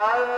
Uh...